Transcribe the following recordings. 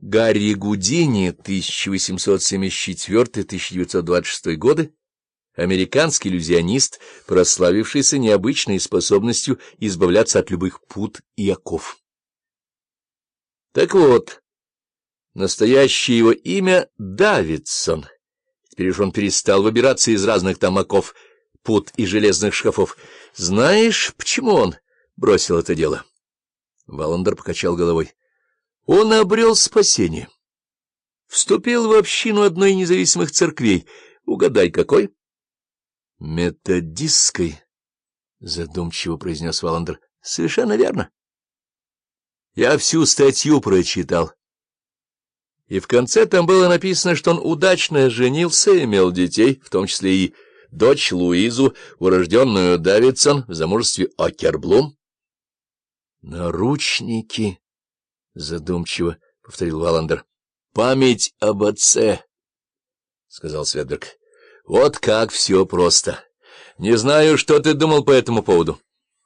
Гарри Гудини, 1874-1926 годы, американский иллюзионист, прославившийся необычной способностью избавляться от любых пут и оков. Так вот, настоящее его имя — Давидсон. Теперь уж он перестал выбираться из разных там оков, пут и железных шкафов. Знаешь, почему он бросил это дело? Валандер покачал головой. Он обрел спасение. Вступил в общину одной из независимых церквей. Угадай, какой? — Методистской, — задумчиво произнес Валандер. — Совершенно верно. Я всю статью прочитал. И в конце там было написано, что он удачно женился, имел детей, в том числе и дочь Луизу, урожденную Давидсон в замужестве Окерблум. Наручники задумчиво повторил Валандер. — Память об отце, — сказал Светберг. — Вот как все просто. Не знаю, что ты думал по этому поводу,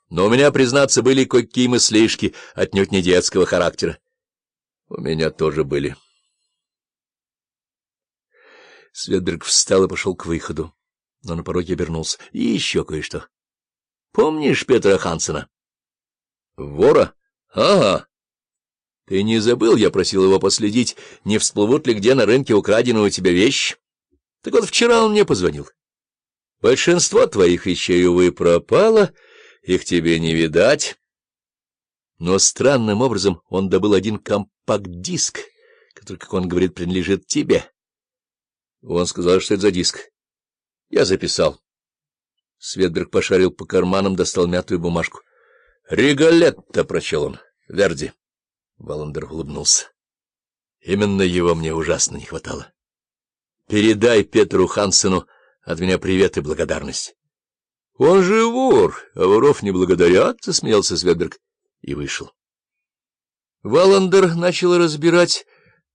но у меня, признаться, были кое-какие мыслишки, отнюдь не детского характера. У меня тоже были. Светберг встал и пошел к выходу, но на пороге обернулся. И еще кое-что. Помнишь Петра Хансена? — Вора? Ага. Ты не забыл, я просил его последить, не всплывут ли где на рынке украденные у тебя вещи? Так вот, вчера он мне позвонил. Большинство твоих вещей, увы, пропало, их тебе не видать. Но странным образом он добыл один компакт-диск, который, как он говорит, принадлежит тебе. Он сказал, что это за диск. Я записал. Светберг пошарил по карманам, достал мятую бумажку. — Риголетто, — прочел он, — Верди. Валандер улыбнулся. Именно его мне ужасно не хватало. Передай Петру Хансену от меня привет и благодарность. Он же вор, а воров не благодарят, — засмеялся Светберг и вышел. Валандер начал разбирать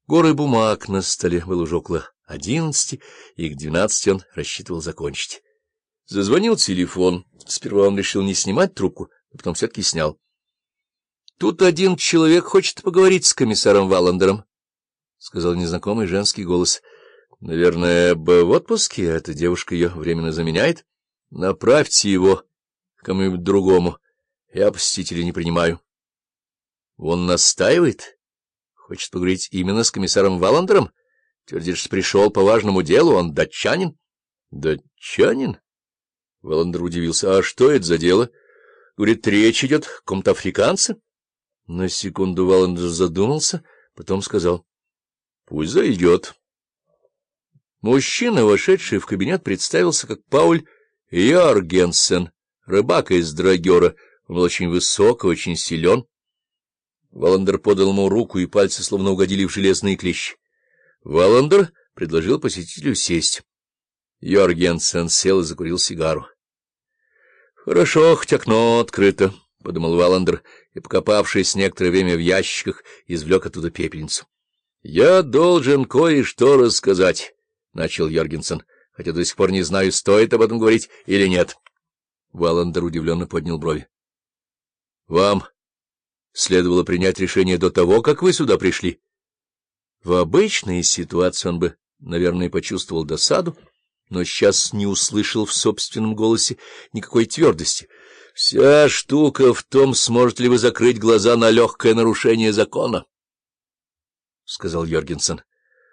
горы бумаг на столе. Было уже около одиннадцати, и к двенадцати он рассчитывал закончить. Зазвонил телефон. Сперва он решил не снимать трубку, а потом все-таки снял. — Тут один человек хочет поговорить с комиссаром Валандером, — сказал незнакомый женский голос. — Наверное, в отпуске, а эта девушка ее временно заменяет. Направьте его кому-нибудь другому. Я посетителей не принимаю. — Он настаивает? Хочет поговорить именно с комиссаром Валандером? Твердит, что пришел по важному делу, он датчанин. — Датчанин? Валандер удивился. — А что это за дело? — Говорит, речь идет о ком-то африканце. На секунду Валандер задумался, потом сказал. — Пусть зайдет. Мужчина, вошедший в кабинет, представился как Пауль Йоргенсен, рыбак из Драгера. Он был очень высок и очень силен. Валандер подал ему руку, и пальцы словно угодили в железные клещи. Валандер предложил посетителю сесть. Йоргенсен сел и закурил сигару. — Хорошо, хоть окно открыто, — подумал Валандер, и, покопавшись некоторое время в ящиках, извлек оттуда пепельницу. — Я должен кое-что рассказать, — начал Йоргенсен, хотя до сих пор не знаю, стоит об этом говорить или нет. Валандер удивленно поднял брови. — Вам следовало принять решение до того, как вы сюда пришли. В обычной ситуации он бы, наверное, почувствовал досаду, но сейчас не услышал в собственном голосе никакой твердости — Вся штука в том, сможете ли вы закрыть глаза на легкое нарушение закона, — сказал Йоргенсен.